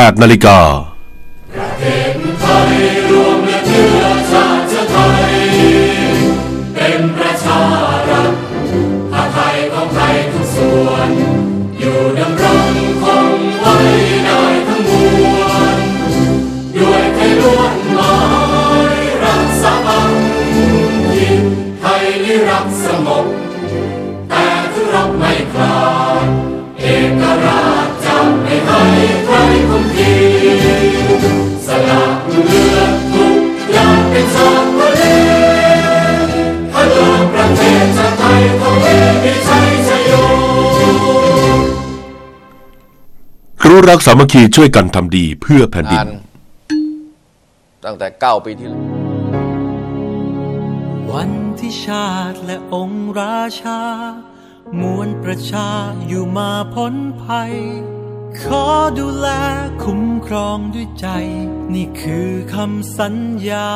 8นาฬิกา รู้รักสามัคคีช่วยกันทำดีเพื่อแผ่นดิงานนตั้งแต่เก้าปีที่แล้ววันที่ชาติและองค์ราชา มวลประชาอยู่มาพ้นภัย ขอดูแลคุ้มครองด้วยใจ นี่คือคำสัญญา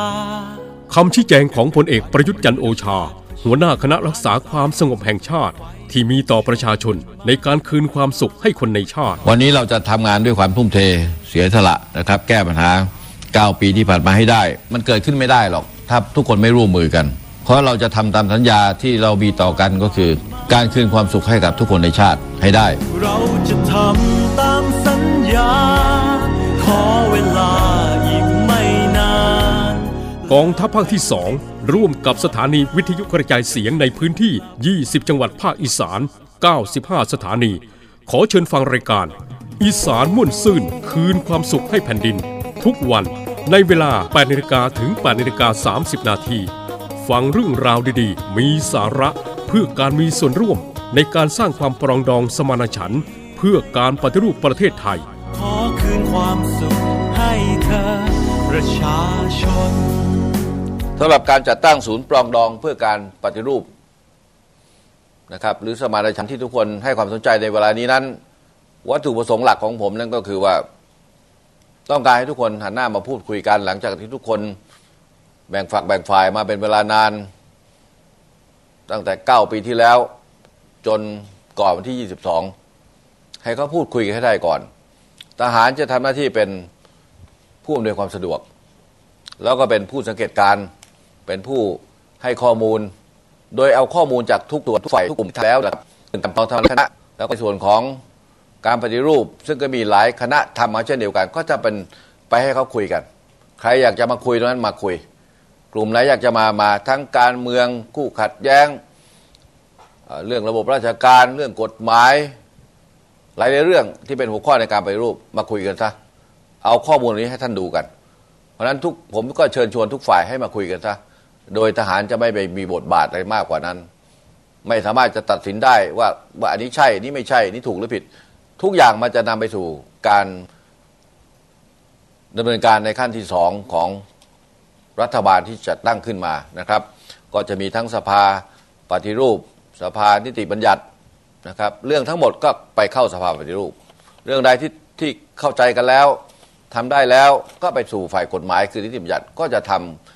คำชี้แจงของพลเอกประยุทธ์จันทร์โอชา หัวหน้าคณะรักษาความสงบแห่งชาติ ที่มีต่อประชาชนในการคืนความสุขให้คนในชาติ วันนี้เราจะทำงานด้วยความทุ่มเทเสียสละนะครับ แก้ปัญหา 9 ปีที่ผ่านมาให้ได้ มันเกิดขึ้นไม่ได้หรอก ถ้าทุกคนไม่ร่วมมือกัน เพราะเราจะทำตามสัญญาที่เรามีต่อกันก็คือ การคืนความสุขให้กับทุกคนในชาติให้ได้ เราจะทำ กองทัพภาคที่ 2 ร่วมกับสถานีวิทยุกระจายเสียงในพื้นที่ 20 จังหวัดภาคอีสาน 95 สถานี ขอเชิญฟังรายการ อีสานม่วนซื่น คืนความสุขให้แผ่นดิน ทุกวันในเวลา 8นาฬิกาถึง 8นาฬิกา30 นาที ฟังเรื่องราวดีๆ มีสาระเพื่อการมีส่วนร่วมในการสร้างความปรองดองสมานฉันท์เพื่อการปฏิรูปประเทศไทย ขอคืนความสุขให้เธอ ประชาชนสำหรับการจัดตั้งศูนย์ปรองดองเพื่อการปฏิรูปนะครับหรือสมานฉันท์ที่ทุกคนให้ความสนใจในเวลานี้นั้น วัตถุประสงค์หลักของผมนั่นก็คือว่าต้องการให้ทุกคนหันหน้ามาพูดคุยกันหลังจากที่ทุกคนแบ่งฝักแบ่งฝ่ายมาเป็นเวลานาน ตั้งแต่ 9 ปีที่แล้ว จนก่อนวันที่ 22 ให้เขาพูดคุยกันให้ได้ก่อน ทหารจะทำหน้าที่เป็น ผู้อำนวยความสะดวก แล้วก็เป็นผู้สังเกตการณ์เป็นผู้ให้ข้อมูล โดยเอาข้อมูลจากทุกตัวทุกฝ่ายทุกกลุ่มแล้วนะครับเป็นตามทางคณะแล้วก็ในส่วนของการปฏิรูป ซึ่งก็มีหลายคณะทำมาเช่นเดียวกัน ก็จะเป็นไปให้เขาคุยกัน ใครอยากจะมาคุยตรงนั้นมาคุย กลุ่มไหนอยากจะมามาทั้งการเมืองคู่ขัดแย้งเรื่องระบบราชการเรื่องกฎหมาย หลายๆเรื่องที่เป็นหัวข้อในการปฏิรูปมาคุยกันซะ เอาข้อมูลนี้ให้ท่านดูกัน เพราะฉะนั้นทุกผมก็เชิญชวนทุกฝ่ายให้มาคุยกันซะโดยทหารจะไม่ไปมีบทบาทอะไรมากกว่านั้น ไม่สามารถจะตัดสินได้ว่าว่าอันนี้ใช่นนี้ไม่ใช่นนี้ถูกหรือผิด ทุกอย่างมันจะนำไปสู่การดำเนินการในขั้นที่สองของรัฐบาลที่จะตั้งขึ้นมานะครับ ก็จะมีทั้งสภาปฏิรูป สภานิติบัญญัตินะครับ เรื่องทั้งหมดก็ไปเข้าสภาปฏิรูป เรื่องใดที่ที่เข้าใจกันแล้ว ทำได้แล้วก็ไปสู่ฝ่ายกฎหมายคือนิติบัญญัติก็จะท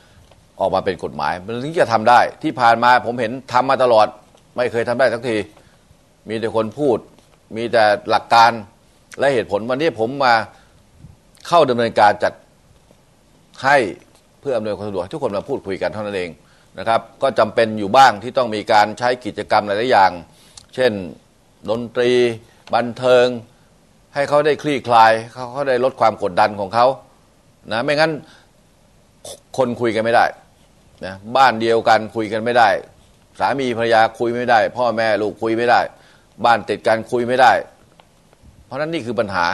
ำออกมาเป็นกฎหมาย มันถึงจะทำได้ที่ผ่านมาผมเห็นทำมาตลอด ไม่เคยทำได้สักที มีแต่คนพูด มีแต่หลักการและเหตุผลวันนี้ผมมาเข้าดำเนินการจัดให้เพื่ออำนวยความสะดวกทุกคนมาพูดคุยกันเท่านั้นเองนะครับ ก็จำเป็นอยู่บ้างที่ต้องมีการใช้กิจกรรมหลายๆอย่าง เช่น ดนตรี บันเทิง ให้เขาได้คลี่คลายเขาเขาได้ลดความกดดันของเขานะไม่งั้นคนคุยกันไม่ได้นะบ้านเดียวกันคุยกันไม่ได้ สามีภรรยาคุยไม่ได้ พ่อแม่ลูกคุยไม่ได้ บ้านติดกันคุยไม่ได้ เพราะนั้นนี่คือปัญหา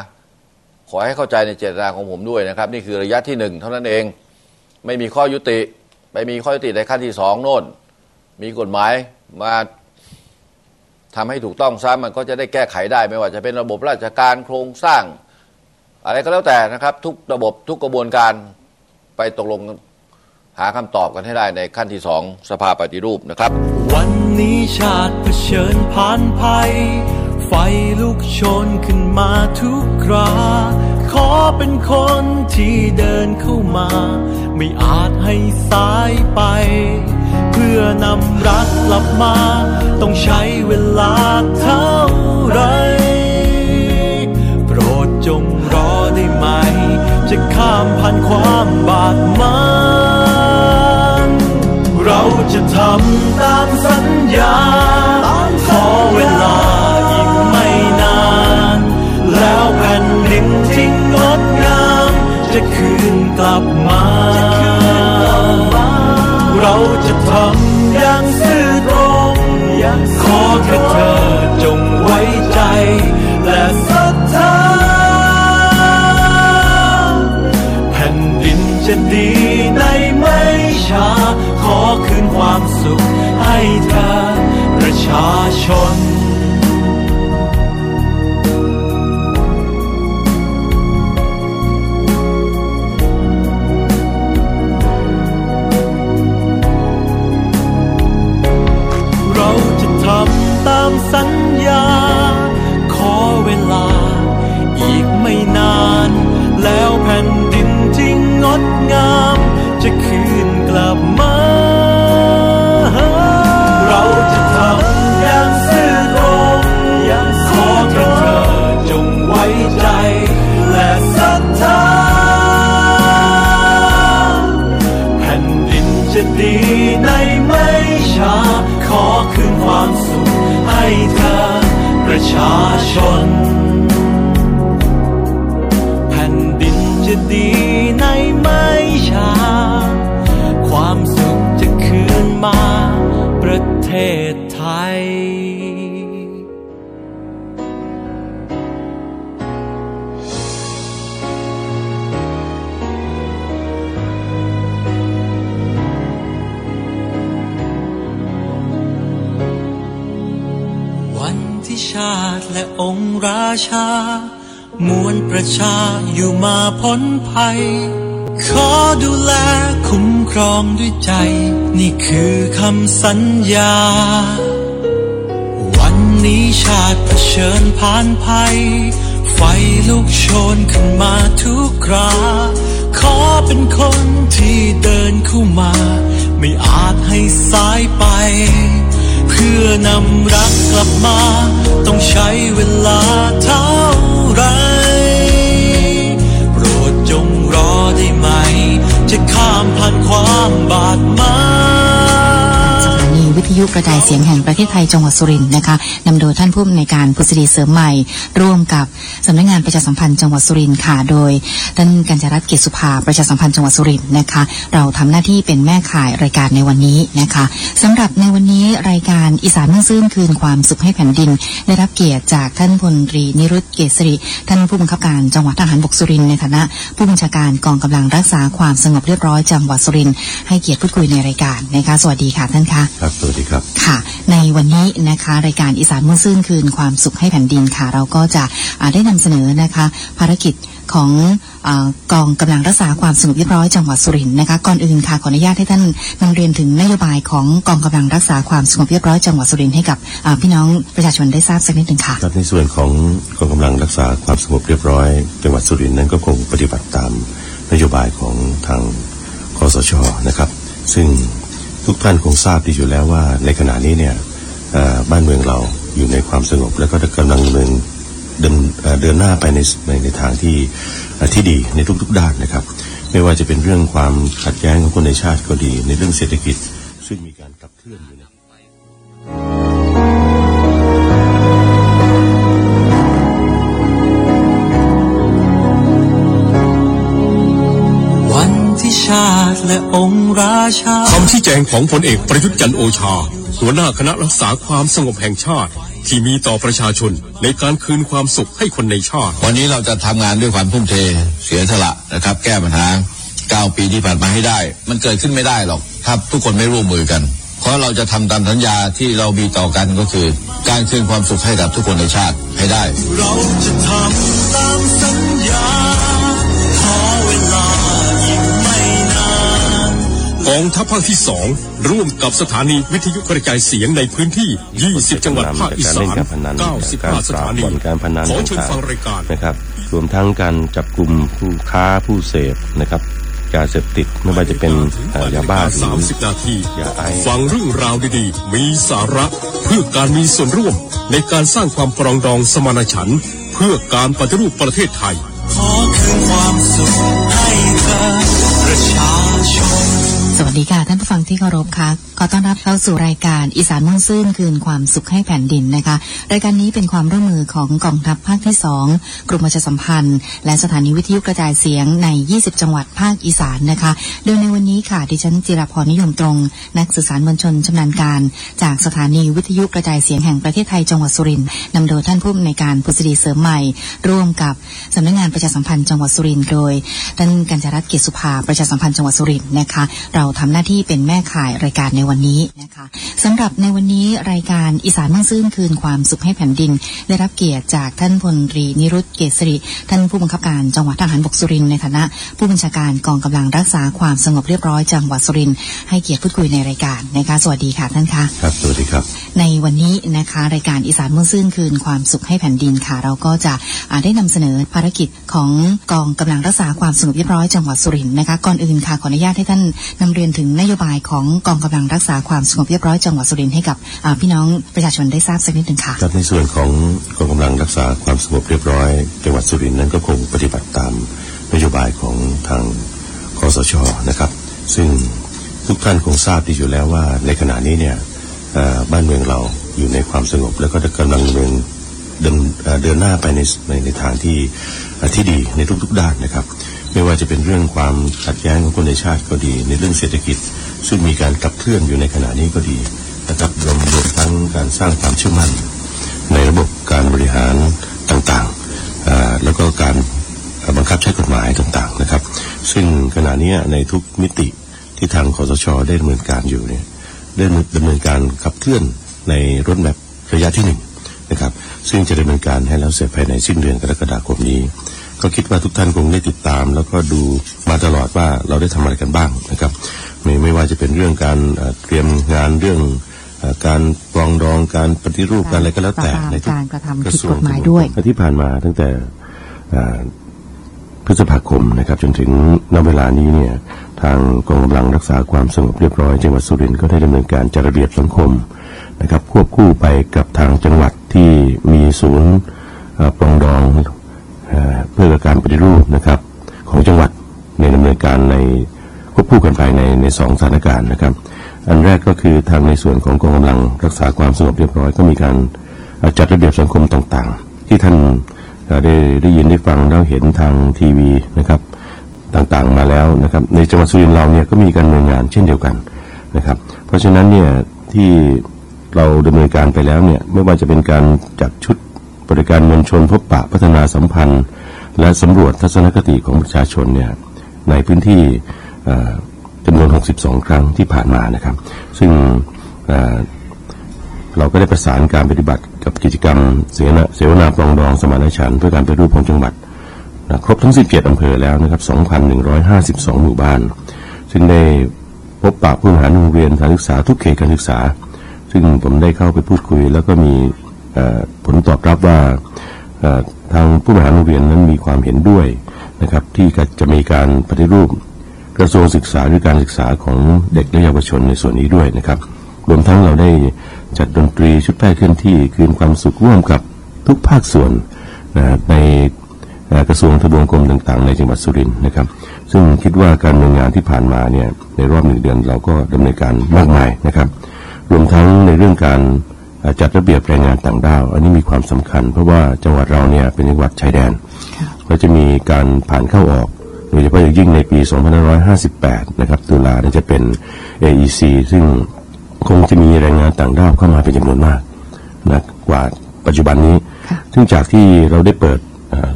ขอให้เข้าใจในเจตนาของผมด้วยนะครับ นี่คือระยะที่หนึ่งเท่านั้นเอง ไม่มีข้อยุติ ไปมีข้อยุติในขั้นที่สองโน่น มีกฎหมายมา ทำให้ถูกต้องซะมันก็จะได้แก้ไขได้ ไม่ว่าจะเป็นระบบราชการโครงสร้าง อะไรก็แล้วแต่นะครับ ทุกระบบทุกกระบวนการไปตกลงหาคำตอบกันให้ได้ในขั้นที่สองสภาปฏิรูปนะครับ วันนี้ชาติเผชิญผ่านภัย ไฟลุกโชนขึ้นมาทุกครา ขอเป็นคนที่เดินเข้ามา ไม่อาจให้สายไป เพื่อนำรักกลับมา ต้องใช้เวลาเท่าไร โปรดจงรอได้ไหม จะข้ามผ่านความบาดหมางเราจะทำตามสัญญา ขอเวลาอีกไม่นาน แล้วแผ่นดินที่งดงามจะคืน แค่เธอจงไว้ใจ และศรัทธาแผ่นดินจะดีในไม่ช้า ขอคืนความสุขให้เธอประชาชน ศไทย วันที่ชาติและองค์ราชา มวลประชาอยู่มาพ้นภัย ขอดูแลคุ้มครองด้วยใจ นี่คือคำสัญญา วันนี้ชาติเผชิญผ่านภัย ไฟลุกโชนขึ้นมาทุกครา ขอเป็นคนที่เดินเข้ามา ไม่อาจให้สายไป เพื่อนำรักกลับมา ต้องใช้เวลาเท่าไร ยุกระจายเสียงแห่งประเทศไทยจังหวัดสุรินทร์นะคะนำโดยท่านผู้อำนวยการพุทธดีเสริมใหม่ ร่วมกับสำนักงานประชาสัมพันธ์จังหวัดสุรินทร์ค่ะโดยท่านกัญจรัตน์เกศสุภาประชาสัมพันธ์จังหวัดสุรินทร์นะคะ เราทำหน้าที่เป็นแม่ข่ายรายการในวันนี้นะคะสำหรับในวันนี้รายการอีสานมุ่งซื่นคืนความสุขให้แผ่นดิน ได้รับเกียรติจากท่านพลตรีนิรุตเกษริท่านผู้บังคับการจังหวัดทหารบกสุรินทร์ในฐานะ ผู้บัญชาการกองกำลังรักษาความสงบเรียบร้อยจังหวัดสุรินทร์ให้เกียรติพูดคุยในรายการนะคะสวัสดีค่ะท่านคะครับสวัสดีครับ ค่ะ ในวันนี้นะคะ รายการอีสานมุ่งซื่นคืนความสุขให้แผ่นดินค่ะ เราก็จะอ่าได้นำเสนอนะคะ ภารกิจของอากองกำลังรักษาความสงบเรียบร้อยจังหวัดสุรินทร์นะคะก่อนอื่นค่ะขออนุญาตให้ท่านนำเรียนถึงนโยบายของกองกำลังรักษาความสงบเรียบร้อยจังหวัดสุรินทร์ให้กับอ่าพี่น้องประชาชนได้ทราบสักนิดหนึ่งค่ะครับในส่วนของกองกำลังรักษาความสงบเรียบร้อย จังหวัดสุรินทร์นั้นก็คงปฏิบัติตามนโยบายของทางคอสชนะครับ ซึ่ง ทุกท่านคงทราบดีอยู่แล้วว่าในขณะนี้เนี่ยบ้านเมืองเราอยู่ในความสงบ แล้วก็กำลังดำเนินเดินเดินหน้าไปในในในทางที่ที่ดีในทุกๆด้านนะครับ ไม่ว่าจะเป็นเรื่องความขัดแย้งของคนในชาติก็ดี ในเรื่องเศรษฐกิจซึ่งมีการขับเคลื่อนอยู่นะ ชาติและองค์ราชาคำชี้แจงของพลเอกประยุทธ์จันทร์โอชา หัวหน้าคณะรักษาความสงบแห่งชาติ ที่มีต่อประชาชนในการคืนความสุขให้คนในชาติ วันนี้เราจะทำงานด้วยความทุ่มเทเสียสละนะครับ แก้ปัญหา9ปีที่ผ่านมาให้ได้ มันเกิดขึ้นไม่ได้หรอกถ้าทุกคนไม่ร่วมมือกัน เพราะเราจะทำตามสัญญาที่เรามีต่อกันก็คือ การคืนความสุขให้กับทุกคนในชาติให้ได้ เราจะทำตามสัญ องทัพภาคที่สองร่วมกับสถานีวิทยุกระจายเสียงในพื้นที่ 20 จังหวัดภาคอีสาน95สถานีบ่อนการพนันขอเชิญฟังรายการนะครับ รวมทั้งการจับกลุ่มผู้ค้าผู้เสพนะครับยาเสพติดไม่ว่าจะเป็นเอ่อยาบ้าหรือ30นาทียาไอซ์ฟังเรื่องราวดีๆ มีสาระเพื่อการมีส่วนร่วม ในการสร้างความปรองดองสมานฉันท์เพื่อการปฏิรูปประเทศไทย ขอคืนความสุขให้เธอประชาชน สวัสดีค่ะท่านผู้ฟังที่เคารพค่ะขอต้อนรับเข้าสู่รายการอีสานมุ่งซื่นคืนความสุขให้แผ่นดินนะคะ รายการนี้เป็นความร่วมมือของกองทัพภาคที่สองกรมประชาสัมพันธ์ และสถานีวิทยุกระจายเสียงใน 20 จังหวัดภาคอีสานนะคะ โดยในวันนี้ค่ะดิฉันจิรพรนิยมตรง นักสื่อสารมวลชนชำนาญการ จากสถานีวิทยุกระจายเสียงแห่งประเทศไทยจังหวัดสุรินทร์นำโดยท่านผู้อำนวยการพุทธดีเสริมใหม่ ร่วมกับสำนักงานประชาสัมพันธ์จังหวัดสุรินทร์โดยท่านกัญจรัตน์เกษสุภาประชาสัมพันธ์จังหวัดสุรินทร์นะคะ เราทำหน้าที่เป็นแม่ข่ายรายการในวันนี้นะคะสำหรับในวันนี้รายการอีสานม่วนซื่นคืนความสุขให้แผ่นดิน ได้รับเกียรติจากท่านพลตรีนิรุตเกษริท่านผู้บังคับการจังหวัดทหารบกสุรินทร์ในฐานะ ผู้บัญชาการกองกำลังรักษาความสงบเรียบร้อยจังหวัดสุรินทร์ให้เกียรติพูดคุยในรายการนะคะสวัสดีค่ะท่านคะครับสวัสดีครับ ในวันนี้นะคะรายการอีสานมุ่งซื่นคืนความสุขให้แผ่นดินค่ะ เราก็จะอ่าได้นำเสนอภารกิจของกองกำลังรักษาความสงบเรียบร้อยจังหวัดสุรินทร์นะคะก่อนอื่นค่ะขออนุญาตให้ท่านนำเรียนถึงนโยบายของกองกำลังรัักษาความสงบเรียบร้อยจังหวัดสุรินทร์ให้กับพี่น้องประชาชนได้ทราบสักนิดหนึ่งค่ะครับในส่วนของกองกำลังรักษาความสงบเรียบร้อย จังหวัดสุรินทร์นั้นก็คงปฏิบัติตามนโยบายของทางคอสชนะครับ ซึ่งทุกท่านคงทราบดีอยู่แล้วว่าในขณะนี้เนี่ยบ้านเมืองเราอยู่ในความสงบ แล้วก็กำลังเดินเดินเอ่อเดินหน้าไปในในในทางที่ที่ดีในทุกๆด้านนะครับ ไม่ว่าจะเป็นเรื่องความขัดแย้งของคนในชาติก็ดี ในเรื่องเศรษฐกิจ ซึ่งมีการขับเคลื่อนอยู่ในขณะนี้ก็ดีนะครับรวมรวมทั้งการสร้างความเชื่อมั่น ในระบบการบริหารต่างๆ แล้วก็การบังคับใช้กฎหมายต่างๆนะครับ ซึ่งขณะนี้ในทุกมิติที่ทางคอสชได้ดำเนินการอยู่เนี่ยได้ดำเนินการขับเคลื่อนในรถแมพระยะที่หนึ่งนะครับ ซึ่งจะดำเนินการให้แล้วเสร็จภายในสิ้นเดือนกรกฎาคมนี้ ก็คิดว่าทุกท่านคงได้ติดตาม แล้วก็ดูมาตลอดว่าเราได้ทำอะไรกันบ้างนะครับ ไม่ไม่ว่าจะเป็นเรื่องการเอ่อเตรียมงานเรื่องเอ่อการปรองดองการปฏิรูปการอะไรก็แล้วแต่ในทุกการกระทำผิดกระทรวงกฎหมายด้วยที่ผ่านมาตั้งแต่เอ่อพฤษภาคมนะครับจนถึงณเวลานี้เนี่ยทางกองกำลังรักษาความสงบเรียบร้อยจังหวัดสุรินทร์ก็ได้ดำเนินการจัดระเบียบสังคมนะครับควบคู่ไปกับทางจังหวัดที่มีศูนย์เอ่อปรองดอง เพื่อการปฏิรูปนะครับของจังหวัดในดำเนินการในควบคู่กันไปในในสองสถานการณ์นะครับ อันแรกก็คือทางในส่วนของกองกำลังรักษาความสงบเรียบร้อยก็มีการจัดระเบียบสังคมต่างๆ ที่ท่านได้ได้ยินได้ฟังแล้วเห็นทางทีวีนะครับต่างๆมาแล้วนะครับในจังหวัดสุรินทร์เราเนี่ยก็มีการดำเนินงานเช่นเดียวกันนะครับ เพราะฉะนั้นเนี่ยที่เราดำเนินการไปแล้วเนี่ยไม่ว่าจะเป็นการจัดชุด บริการมวลชนพบปะพัฒนาสัมพันธ์ และสำรวจทัศนคติของประชาชนเนี่ยในพื้นที่จำนวน 62 ครั้งที่ผ่านมานะครับ ซึ่งเราก็ได้ประสานการปฏิบัติกับกิจกรรมเสนาเสวนาปรองดองสมานฉันท์เพื่อการไปรูปของจังหวัดนะครบทั้ง 17 อำเภอแล้วนะครับ 2,152 หมู่บ้าน ซึ่งได้พบปะผู้บริหารโรงเรียนการศึกษาทุกเขตการศึกษา ซึ่งผมได้เข้าไปพูดคุย แล้วก็มี ผลตอบรับว่าทางผู้บริหารโรงเรียนนั้นมีความเห็นด้วยนะครับที่จะมีการปฏิรูปกระทรวงศึกษาหรือการศึกษาของเด็กและเยาวชนในส่วนนี้ด้วยนะครับ รวมทั้งเราได้จัดดนตรีชุดแพร่เคลื่อนที่คืนความสุขร่วมกับทุกภาคส่วนนะในกระทรวงทบวงกรมต่างๆ ในจังหวัดสุรินทร์นะครับ ซึ่งคิดว่าการดำเนินงานที่ผ่านมาเนี่ยในรอบหนึ่งเดือนเราก็ดำเนินการมากมายนะครับ รวมทั้งในเรื่องการ จัดระเบียบแรงงานต่างด้าว อันนี้มีความสำคัญ เพราะว่าจังหวัดเราเนี่ยเป็นจังหวัดชายแดน ก็จะมีการผ่านเข้าออกโดยเฉพาะอย่างยิ่งในปี 2558 นะครับ ตุลาเนี่ยจะเป็น AEC ซึ่งคงจะมีแรงงานต่างด้าวเข้ามาเป็นจำนวนมากนะกว่าปัจจุบันนี้ ซึ่งจากที่เราได้เปิดเอ่อ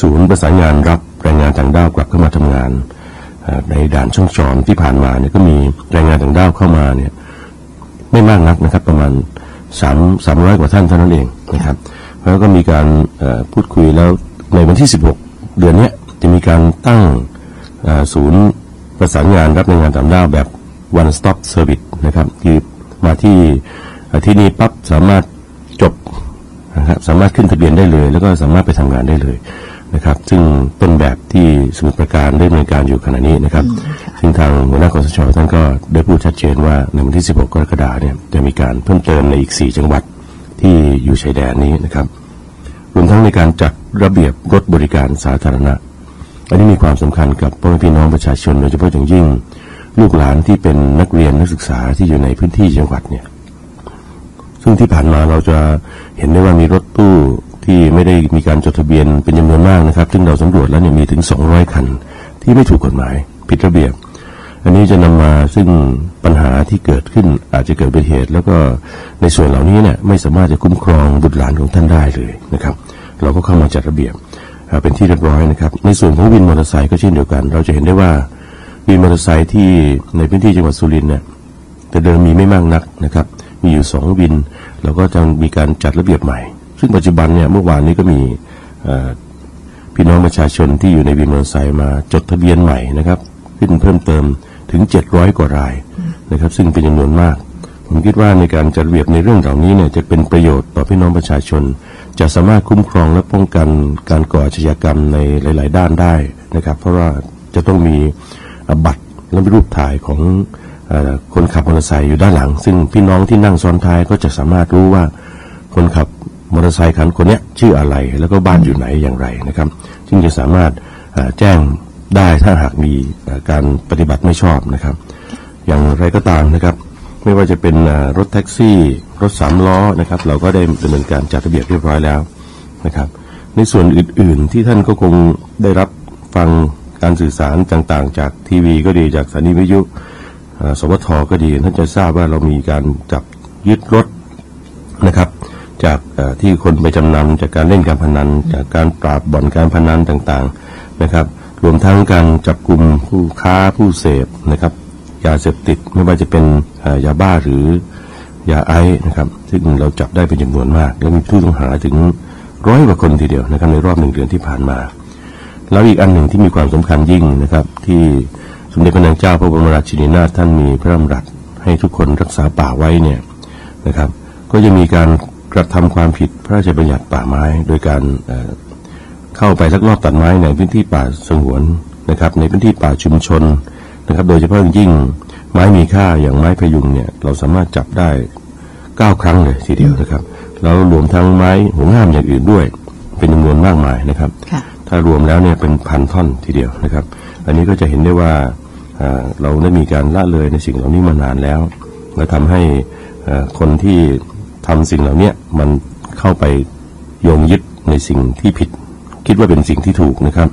ศูนย์ประสานงานรับแรงงานต่างด้าวกลับเข้ามาทำงานเอ่อในด่านช่องจอมที่ผ่านมาเนี่ยก็มีแรงงานต่างด้าวเข้ามาเนี่ยไม่มากนักนะครับประมาณ สามสามร้อยกว่าท่านเท่านั้นเองนะครับแล้วก็มีการพูดคุยแล้วในวันที่ 16 เดือนนี้จะมีการตั้งศูนย์ประสานงานรับแรงานต่างด้าวแบบ one stop service นะครับคือมาที่ที่นี่ปั๊บสามารถจบนะครับสามารถขึ้นทะเบียนได้เลย แล้วก็สามารถไปทำงานได้เลย นะครับซึ่งเป็นแบบที่สมุทรปราการได้ดำเนินการอยู่ขณะนี้นะครับ ซึ่งทางหัวหน้าคอสชท่านก็ได้พูดชัดเจนว่าในวันที่ 16 กรกฎาคมเนี่ยจะมีการเพิ่มเติมในอีก 4 จังหวัดที่อยู่ชายแดนนี้นะครับรวมทั้งในการจัดระเบียบรถบริการสาธารณะ อันนี้มีความสำคัญกับพ่อแม่พี่น้องประชาชนโดยเฉพาะอย่างยิ่ง ลูกหลานที่เป็นนักเรียนนักศึกษาที่อยู่ในพื้นที่จังหวัดเนี่ยซึ่งที่ผ่านมาเราจะเห็นได้ว่ามีรถตู้ ที่ไม่ได้มีการจดทะเบียนเป็นจำนวนมากนะครับ ซึ่งเราสำรวจแล้วเนี่ยมีถึง 200 คัน ที่ไม่ถูกกฎหมาย ผิดระเบียบ อันนี้จะนำมาซึ่งปัญหาที่เกิดขึ้นอาจจะเกิดเป็นเหตุ แล้วก็ในส่วนเหล่านี้เนี่ยไม่สามารถจะคุ้มครองบุตรหลานของท่านได้เลยนะครับ เราก็เข้ามาจัดระเบียบเป็นที่เรียบร้อยนะครับ ในส่วนของวินมอเตอร์ไซค์ก็เช่นเดียวกัน เราจะเห็นได้ว่าวินมอเตอร์ไซค์ที่ในพื้นที่จังหวัดสุรินทร์เนี่ยแต่เดิมมีไม่มากนักนะครับ มีอยู่สองวิน เราก็จะมีการจัดระเบียบใหม่ ซึ่งปัจจุบันเนี่ยเมื่อวานนี้ก็มีพี่น้องประชาชนที่อยู่ในวินมอเตอร์ไซค์มาจดทะเบียนใหม่นะครับ ขึ้นเพิ่มเติมถึง 700 กว่ารายนะครับ ซึ่งเป็นจำนวนมาก ผมคิดว่าในการจัดระเบียบในเรื่องเหล่านี้เนี่ยจะเป็นประโยชน์ต่อพี่น้องประชาชน จะสามารถคุ้มครองและป้องกันการก่ออาชญากรรมในหลาย ๆ ด้านได้นะครับ เพราะว่าจะต้องมีบัตรและรูปถ่ายของอคนขับมอเตอร์ไซค์อยู่ด้านหลัง ซึ่งพี่น้องที่นั่งซ้อนท้ายก็จะสามารถรู้ว่าคนขับ มอเตอร์ไซค์คันคนนี้ชื่ออะไร แล้วก็บ้านอยู่ไหนอย่างไรนะครับซึ่งจะสามารถแจ้งได้ถ้าหากมีการปฏิบัติไม่ชอบนะครับ อย่างไรก็ตามนะครับ ไม่ว่าจะเป็นรถแท็กซี่ รถสามล้อนะครับ เราก็ได้ดำเนินการจัดระเบียบเรียบร้อยแล้วนะครับ ในส่วนอื่น ๆ ที่ท่านก็คงได้รับฟังการสื่อสารต่าง ๆ จากทีวีก็ดีจากสถานีวิทยุสวทก็ดีท่านจะทราบว่าเรามีการจับยึดรถนะครับ จากที่คนไปจำนำจากการเล่นการพนัน จากการปราบบ่อนการพนันต่างๆนะครับ รวมทั้งการจับกลุ่มผู้ค้าผู้เสพนะครับยาเสพติดไม่ว่าจะเป็นยาบ้าหรือยาไอนะครับซึ่งเราจับได้เป็นจำนวนมาก และมีผู้ต้องหาถึงร้อยกว่าคนทีเดียวนะครับในรอบหนึ่งเดือนที่ผ่านมา แล้วอีกอันหนึ่งที่มีความสำคัญยิ่งนะครับ ที่สมเด็จพระนางเจ้าพระบรมราชินีนาถท่านมีพระดำรัสให้ทุกคนรักษาป่าไว้เนี่ยนะครับ ก็จะมีการ กระทำความผิดพระราชบัญญัติป่าไม้ โดยการเอ่อเข้าไปลักลอบตัดไม้ในพื้นที่ป่าสงวนนะครับ ในพื้นที่ป่าชุมชนนะครับ โดยเฉพาะอย่างยิ่งไม้มีค่าอย่างไม้พยุงเนี่ยเราสามารถจับได้เก้าครั้งเลยทีเดียวนะครับ แล้วรวมทั้งไม้หัวงามอย่างอื่นด้วย เป็นจำนวนมากมายนะครับค่ะถ้ารวมแล้วเนี่ยเป็นพันท่อนทีเดียวนะครับ อันนี้ก็จะเห็นได้ว่าอ่าเราได้มีการละเลยในสิ่งเหล่านี้มานานแล้วและทำให้อ่าคนที่ ทำสิ่งเหล่านี้มันเข้าไปโยงยึดในสิ่งที่ผิด คิดว่าเป็นสิ่งที่ถูกนะครับ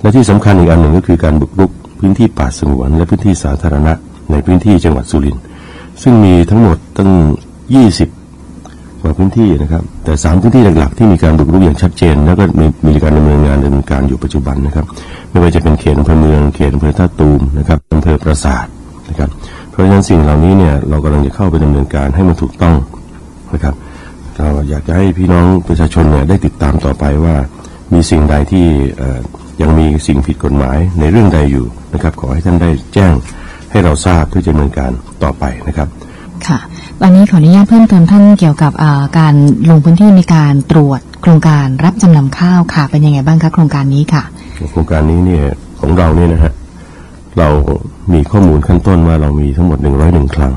และที่สำคัญอีกอันหนึ่งก็คือการบุกรุกพื้นที่ป่าสงวน และพื้นที่สาธารณะ ในพื้นที่จังหวัดสุรินทร์ซึ่งมีทั้งหมดตั้ง 20 กว่าพื้นที่นะครับ แต่สามพื้นที่หลักๆที่มีการบุกรุกอย่างชัดเจน แล้วก็มีมีการดำเนินงานดำเนินการอยู่ปัจจุบันนะครับ ไม่ว่าจะเป็นเขตอำเภอเมืองเขตอำเภอท่าตูมนะครับอำเภอปราสาทนะครับ เพราะฉะนั้นสิ่งเหล่านี้เนี่ยเรากำลังจะเข้าไปดำเนินการให้มันถูกต้อง นะครับเราอยากจะให้พี่น้องประชาชนเนี่ยได้ติดตามต่อไปว่า มีสิ่งใดที่เอ่อยังมีสิ่งผิดกฎหมายในเรื่องใดอยู่นะครับ ขอให้ท่านได้แจ้งให้เราทราบเพื่อจะดำเนินการต่อไปนะครับค่ะวันนี้ขออนุญาตเพิ่มเติมท่านเกี่ยวกับอ่าการลงพื้นที่ในการตรวจโครงการรับจำนำข้าวค่ะ เป็นยังไงบ้างคะโครงการนี้ค่ะ โครงการนี้เนี่ยของเราเนี่ยนะฮะเรามีข้อมูลขั้นต้นว่าเรามีทั้งหมด 101ครั้ง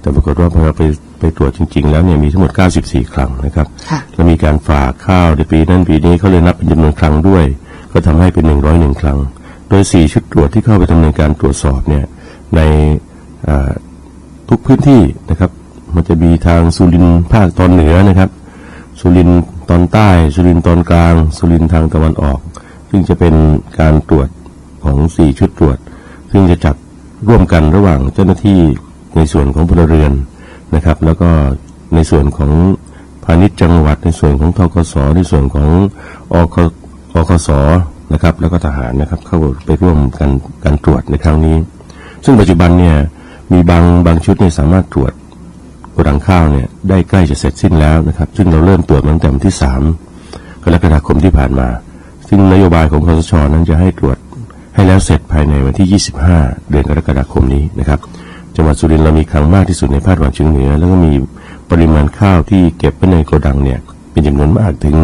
แต่ปรากฏว่าพอเราไปไปตรวจจริง ๆ แล้วเนี่ยมีทั้งหมด 94 ครั้งนะครับค่ะแล้วมีการฝากข้าวในปีนั้นปีนี้เขาเลยนับเป็นจำนวนครั้งด้วย ก็ทำให้เป็น 101 ครั้ง โดย 4 ชุดตรวจที่เข้าไปดำเนินการตรวจสอบเนี่ยในอ่าทุกพื้นที่นะครับ มันจะมีทางสุรินทร์ภาคตอนเหนือนะครับ สุรินทร์ตอนใต้ สุรินทร์ตอนกลาง สุรินทร์ทางตะวันออก ซึ่งจะเป็นการตรวจของสี่ชุดตรวจ ซึ่งจะจัดร่วมกันระหว่างเจ้าหน้าที่ในส่วนของพลเรือน นะครับ แล้วก็ในส่วนของพาณิชย์จังหวัดในส่วนของทกสในส่วนของอคอคสนะครับ แล้วก็ทหารนะครับ เข้าไปร่วมกันการตรวจในครั้งนี้ ซึ่งปัจจุบันเนี่ยมีบางบางชุดเนี่ยสามารถตรวจโกดังข้าวเนี่ยได้ใกล้จะเสร็จสิ้นแล้วนะครับ ซึ่งเราเริ่มตรวจตั้งแต่วันที่3กรกฎาคมที่ผ่านมา ซึ่งนโยบายของคอสชนั้นจะให้ตรวจให้แล้วเสร็จภายในวันที่ 25 เดือนกรกฎาคมนี้นะครับ จังหวัดสุรินทร์เรามีครั้งมากที่สุดในภาคตะวันออกเฉียงเหนือ แล้วก็มีปริมาณข้าวที่เก็บไว้ในโกดังเนี่ยเป็นจำนวนมากถึง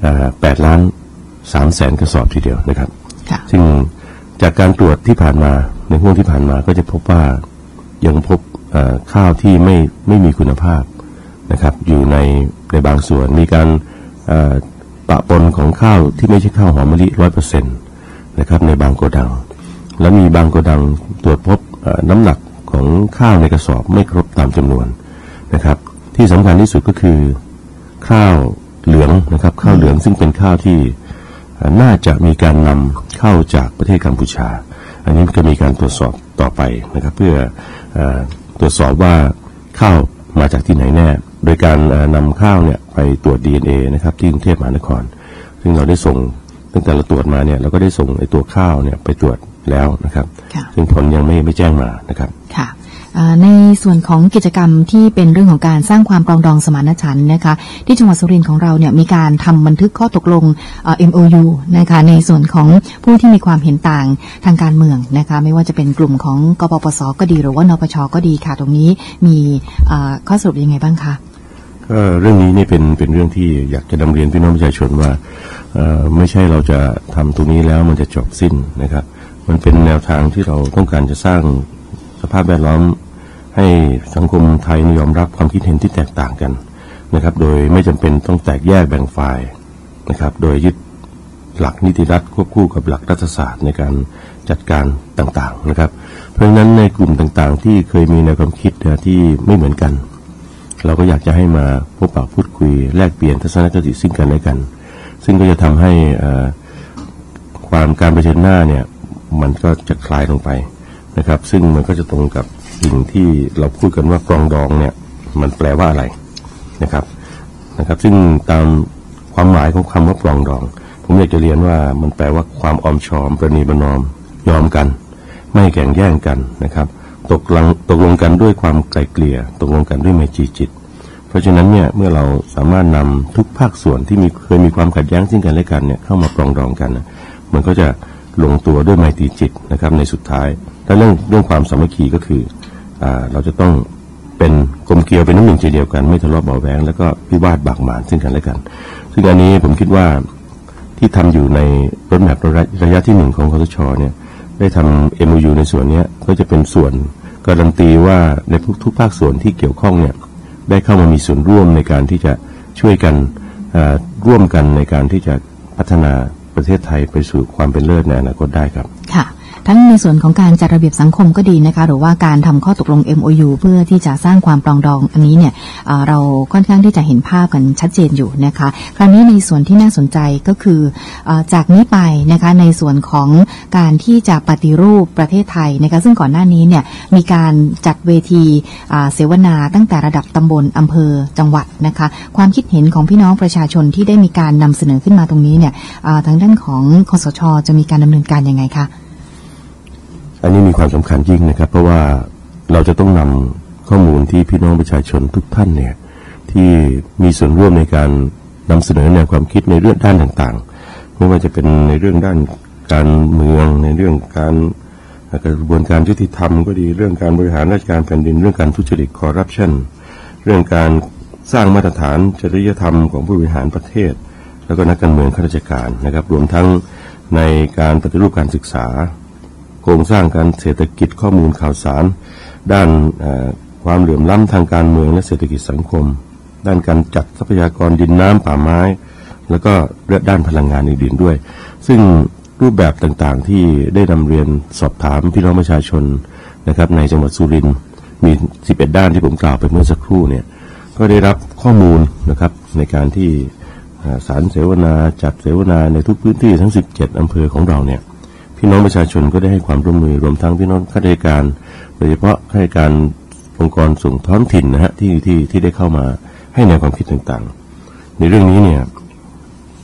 เอ่อ8ล้าน3แสนกระสอบทีเดียวนะครับค่ะซึ่งจากการตรวจที่ผ่านมาในห่วงที่ผ่านมาก็จะพบว่ายังพบเอ่อข้าวที่ไม่ไม่มีคุณภาพนะครับ อยู่ในในบางส่วนมีการเอ่อปะปนของข้าวที่ไม่ใช่ข้าวหอมมะลิร้อยเปอร์เซ็นต์นะครับในบางโกดัง และมีบางโกดังตรวจพบเอ่อน้ำหนัก ของข้าวในกระสอบไม่ครบตามจำนวนนะครับ ที่สำคัญที่สุดก็คือข้าวเหลืองนะครับ ข้าวเหลืองซึ่งเป็นข้าวที่น่าจะมีการนำเข้าจากประเทศกัมพูชา อันนี้ก็มีการตรวจสอบต่อไปนะครับ เพื่ออตรวจสอบว่าข้าวมาจากที่ไหนแน่ โดยการเอ่อนำข้าวเนี่ยไปตรวจ DNA นะครับที่กรุงเทพมหานคร ซึ่งเราได้ส่งตั้งแต่เราตรวจมาเนี่ยเราก็ได้ส่งไอ้ตัวข้าวเนี่ยไปตรวจ แล้วนะครับค่ะซึ่งผลยังไม่ไม่แจ้งมานะครับค่ะเอ่อในส่วนของกิจกรรมที่เป็นเรื่องของการสร้างความปรองดองสมานฉันท์นะคะที่จังหวัดสุรินทร์ของเราเนี่ยมีการทำบันทึกข้อตกลงเอ่อ MOU นะคะในส่วนของผู้ที่มีความเห็นต่างทางการเมืองนะคะไม่ว่าจะเป็นกลุ่มของกปปสก็ดีหรือว่านปชก็ดีค่ะ ตรงนี้มีเอ่อข้อสรุปยังไงบ้างคะก็เรื่องนี้นี่เป็นเป็นเรื่องที่อยากจะนำเรียนพี่น้องประชาชนว่าเอ่อไม่ใช่เราจะทำตรงนี้แล้วมันจะจบสิ้นนะครับ มันเป็นแนวทางที่เราต้องการจะสร้างสภาพแวดล้อม ให้สังคมไทยยอมรับความคิดเห็นที่แตกต่างกันนะครับ โดยไม่จำเป็นต้องแตกแยกแบ่งฝ่ายนะครับ โดยยึดหลักนิติรัฐควบคู่กับหลักรัฐศาสตร์ในการจัดการต่างๆนะครับ เพราะฉะนั้นในกลุ่มต่างๆ ที่เคยมีแนวความคิดที่ไม่เหมือนกัน เราก็อยากจะให้มาพบปะพูดคุย แลกเปลี่ยนทัศนคติซึ่งกันและกัน ซึ่งก็จะทำให้ความการเผชิญหน้าเนี่ย มันก็จะคลายลงไปนะครับ ซึ่งมันก็จะตรงกับสิ่งที่เราพูดกันว่ากรองดองเนี่ย มันแปลว่าอะไรนะครับนะครับ ซึ่งตามความหมายของคำว่าปรองดอง ผมอยากจะเรียนว่ามันแปลว่าความออมชอม ประนีประนอม ยอมกัน ไม่แข่งแย่งกันนะครับ ตกลงตกลงกันด้วยความไกลเกลี่ย ตกลงกันด้วยไมตรีจิต เพราะฉะนั้นเนี่ยเมื่อเราสามารถนำทุกภาคส่วนที่มีเคยมีความขัดแย้งซึ่งกันและกันเนี่ยเข้ามาปรองดองกันนะมันก็จะ ลงตัวด้วยไมตรีจิตนะครับในสุดท้ายและเรื่องเรื่องความสามัคคีก็คืออเราจะต้องเป็นกลมเกลียวเป็นน้ำหนึ่งใจเดียวกัน ไม่ทะเลาะเบาแวงแล้วก็พิวาทบากหมานซึ่งกันและกัน ซึ่งอันนี้ผมคิดว่าที่ทำอยู่ในรถแมพระยะที่หนึ่งของคอสชเนี่ยได้ทำ MOU ในส่วนนี้ก็จะเป็นส่วนการันตีว่าในทุกทุกภาคส่วนที่เกี่ยวข้องเนี่ยได้เข้ามามีส่วนร่วมในการที่จะช่วยกันร่วมกันในการที่จะพัฒนา ประเทศไทยไปสู่ความเป็นเลิศในอนาคตได้ครับ ค่ะ ทั้งในส่วนของการจัดระเบียบสังคมก็ดีนะคะ หรือว่าการทำข้อตกลง MOU เพื่อที่จะสร้างความปรองดองอันนี้เนี่ยเราค่อนข้างที่จะเห็นภาพกันชัดเจนอยู่นะคะ คราวนี้ในส่วนที่น่าสนใจก็คือจากนี้ไปนะคะในส่วนของการที่จะปฏิรูปประเทศไทยนะคะซึ่งก่อนหน้านี้เนี่ยมีการจัดเวทีเสวนาตั้งแต่ระดับตำบลอำเภอจังหวัดนะคะความคิดเห็นของพี่น้องประชาชนที่ได้มีการนำเสนอขึ้นมาตรงนี้เนี่ยทางด้านของคอสช จะมีการดำเนินการยังไงคะ อันนี้มีความสำคัญยิ่งนะครับ เพราะว่าเราจะต้องนำข้อมูลที่พี่น้องประชาชนทุกท่านเนี่ยที่มีส่วนร่วมในการนำเสนอแนวความคิดในเรื่องด้านต่างๆไม่ว่าจะเป็นในเรื่องด้านการเมืองในเรื่องการกระบวนการยุติธรรมก็ดีเรื่องการบริหารราชการแผ่นดิน เรื่องการทุจริตคอร์รัปชันเรื่องการสร้างมาตรฐานจริยธรรมของผู้บริหารประเทศ แล้วก็นักการเมืองข้าราชการนะครับ รวมทั้งในการปฏิรูปการศึกษา โครงสร้างการเศรษฐกิจข้อมูลข่าวสาร ด้านความเหลื่อมล้ำทางการเมืองและเศรษฐกิจสังคม ด้านการจัดทรัพยากรดินน้ำป่าไม้ แล้วก็ด้านพลังงานอื่นๆด้วย ซึ่งรูปแบบต่างๆที่ได้นำเรียนสอบถามพี่น้องประชาชนนะครับในจังหวัดสุรินทร์มี 11 ด้านที่ผมกล่าวไปเมื่อสักครู่เนี่ยก็ได้รับข้อมูลนะครับในการที่สารเสวนาจัดเสวนาในทุกพื้นที่ทั้ง 17 อำเภอของเราเนี่ย พี่น้องประชาชนก็ได้ให้ความร่วมมือรวมทั้งพี่น้องข้าราชการ โดยเฉพาะข้าราชการองค์กรส่งท้องถิ่นนะฮะที่ที่ที่ได้เข้ามาให้แนวความคิดต่างๆ ในเรื่องนี้เนี่ย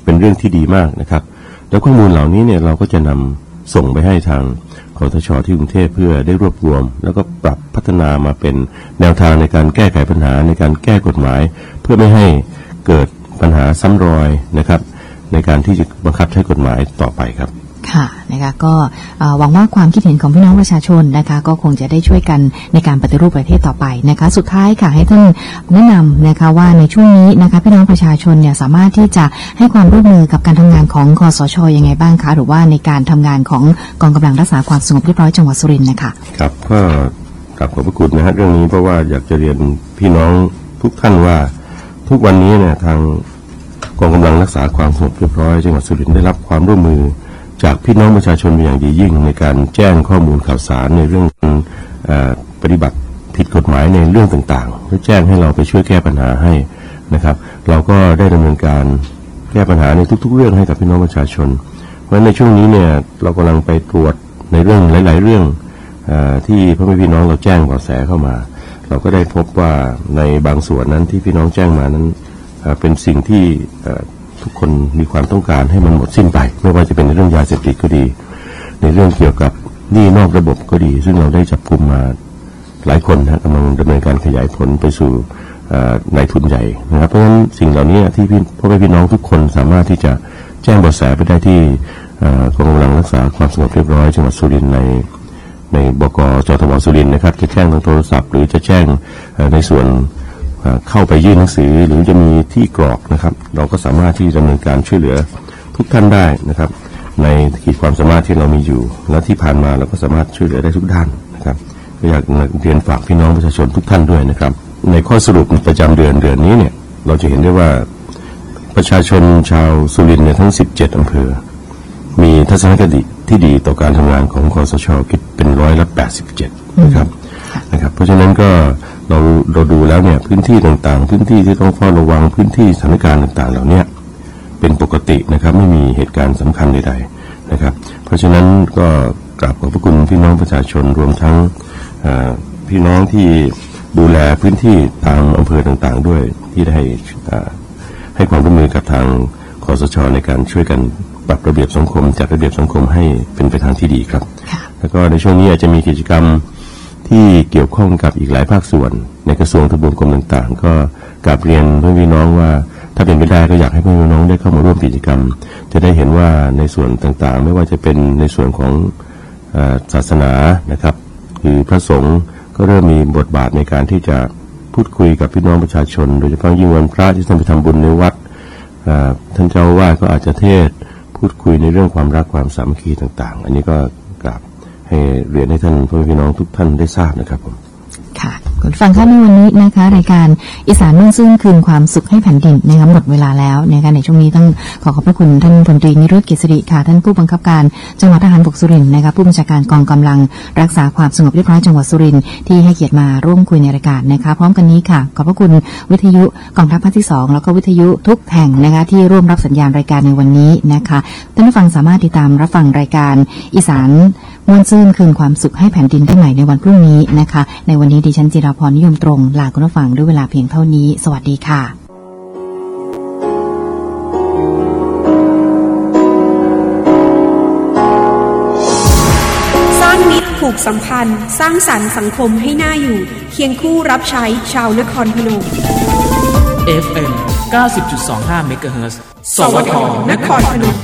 เป็นเรื่องที่ดีมากนะครับ แล้วข้อมูลเหล่านี้เนี่ยเราก็จะนำส่งไปให้ทางคอทชที่กรุงเทพเพื่อได้รวบรวม แล้วก็ปรับพัฒนามาเป็นแนวทางในการแก้ไขปัญหาในการแก้กฎหมาย เพื่อไม่ให้เกิดปัญหาซ้ำรอยนะครับ ในการที่จะบังคับใช้กฎหมายต่อไปครับ ค่ะนะคะก็หวังว่าความคิดเห็นของพี่น้องประชาชนนะคะ ก็คงจะได้ช่วยกันในการปฏิรูปประเทศต่อไปนะคะ สุดท้ายค่ะให้ท่านแนะนำนะคะว่าในช่วงนี้นะคะพี่น้องประชาชนเนี่ยสามารถที่จะให้ความร่วมมือกับการทำงานของคอสชอยังไงบ้างคะหรือว่าในการทำงานของกองกำลังรักษาความสงบเรียบร้อยจังหวัดสุรินทร์นะคะครับก็กลับขอบพระคุณนะฮะเรื่องนี้เพราะว่าอยากจะเรียนพี่น้องทุกท่านว่าทุกวันนี้เนี่ยทางกองกำลังรักษาความสงบเรียบร้อยจังหวัดสุรินทร์ได้รับความร่วมมือ จากพี่น้องประชาชนเป็นอย่างดียิ่ง ในการแจ้งข้อมูลข่าวสารในเรื่องอปฏิบัติผิดกฎหมายในเรื่องต่างๆเพื่อแจ้งให้เราไปช่วยแก้ปัญหาให้นะครับ เราก็ได้ดำเนินการแก้ปัญหาในทุก ๆ เรื่องให้กับพี่น้องประชาชน เพราะในช่วงนี้เนี่ยเรากำลังไปตรวจในเรื่องหลาย ๆ เรื่องอที่พ่อแม่พี่น้องเราแจ้งเบาะแสเข้ามา เราก็ได้พบว่าในบางส่วนนั้นที่พี่น้องแจ้งมานั้นเป็นสิ่งที่ ทุกคนมีความต้องการให้มันหมดสิ้นไป ไม่ว่าจะเป็นในเรื่องยาเสพติดก็ดี ในเรื่องเกี่ยวกับหนี้นอกระบบก็ดี ซึ่งเราได้จับกลุ่มมาหลายคนนะกำลังดำเนินการขยายผลไปสู่นายทุนใหญ่นะครับเพราะฉะนั้นสิ่งเหล่านี้ที่พี่พ่อแม่พี่น้องทุกคนสามารถที่จะแจ้งเบาะแสไปได้ที่กองกำลังรักษาความสงบเรียบร้อยจังหวัดสุรินทร์ในในบกจทบสุรินทร์นะครับจะแจ้งทางโทรศัพท์ หรือจะแจ้งในส่วน เข้าไปยื่นหนังสือหรือจะมีที่กรอกนะครับ เราก็สามารถที่จะดำเนินการช่วยเหลือทุกท่านได้นะครับ ในขีดความสามารถที่เรามีอยู่ และที่ผ่านมาเราก็สามารถช่วยเหลือได้ทุกด้านนะครับก็อยากเรียนฝากพี่น้องประชาชนทุกท่านด้วยนะครับ ในข้อสรุปประจำเดือนเดือนนี้เนี่ยเราจะเห็นได้ว่าประชาชนชาวสุรินทร์เนี่ยทั้ง 17 อำเภอ มีทัศนคติที่ดีต่อการทำงานของคอสชคิดเป็นร้อยละ 87 นะครับ นะครับเพราะฉะนั้นก็เราเราดูแล้วเนี่ยพื้นที่ต่างๆ พื้นที่ที่ต้องเฝ้าระวังพื้นที่สถานการณ์ต่างๆ เหล่าเนี้ยเป็นปกตินะครับไม่มีเหตุการณ์สำคัญใดๆนะครับ เพราะฉะนั้นก็กราบขอบพระคุณพี่น้องประชาชนรวมทั้งเอ่อพี่น้องที่ดูแลพื้นที่ตามอำเภอต่างๆ ด้วยที่ได้เอ่อให้ความร่วมมือกับทางคอสชในการช่วยกันปรับระเบียบสังคมจัดระเบียบสังคมให้เป็นไปทางที่ดีครับ แล้วก็ในช่วงนี้อาจจะมีกิจกรรม ที่เกี่ยวข้องกับอีกหลายภาคส่วน ในกระทรวงทบวงกรมต่างๆ ก็กราบเรียนเพื่อนพี่น้องว่า ถ้าเป็นไปได้ก็อยากให้เพื่อนพี่น้องได้เข้ามาร่วมกิจกรรม จะได้เห็นว่าในส่วนต่างๆ ไม่ว่าจะเป็นในส่วนของศาสนานะครับคือพระสงฆ์ก็เริ่มมีบทบาทในการที่จะพูดคุยกับพี่น้องประชาชน โดยเฉพาะยิ่งวันพระที่ต้องไปทำบุญในวัดท่านเจ้าอาวาก็อาจจะเทศพูดคุยในเรื่องความรักความสามัคคีต่าง ๆ อันนี้ก็กราบ ให้เรียนให้ท่านพ่อพี่น้องทุกท่านได้ทราบนะครับผมค่ะคุณฟังค่ะในวันนี้นะคะ รายการอีสานมุ่งซึ่งคืนความสุขให้แผ่นดินนะคะหมดเวลาแล้วนะคะในช่วงนี้ต้องขอขอบพระคุณท่านพลตรีนิรุตกิจสริค่ะท่านผู้บังคับการจังหวัดทหารบกสุรินทร์นะคะผู้บัญชาการกองกำลังรักษาความสงบเรียบร้อยจังหวัดสุรินทร์ที่ให้เกียรติมาร่วมคุยในรายการนะคะ พร้อมกันนี้ค่ะขอบพระคุณวิทยุกองทัพภาคที่สองแล้วก็วิทยุทุกแห่งนะคะที่ร่วมรับสัญญาณรายการในวันนี้นะคะท่านผู้ฟังสามารถติดตามรับฟังรายการอีสาน ม่วนซื่นคืนความสุขให้แผ่นดินได้ใหม่ในวันพรุ่งนี้นะคะ ในวันนี้ดิฉันจิราพรนิยมตรงลาคุณผู้ฟังด้วยเวลาเพียงเท่านี้ สวัสดีค่ะสร้างมิตรผูกสัมพันธ์ สร้างสรรค์สังคมให้น่าอยู่ เคียงคู่รับใช้ชาวนครพนม FM 90.25เมกะเฮิรตซ์สวทนครพนม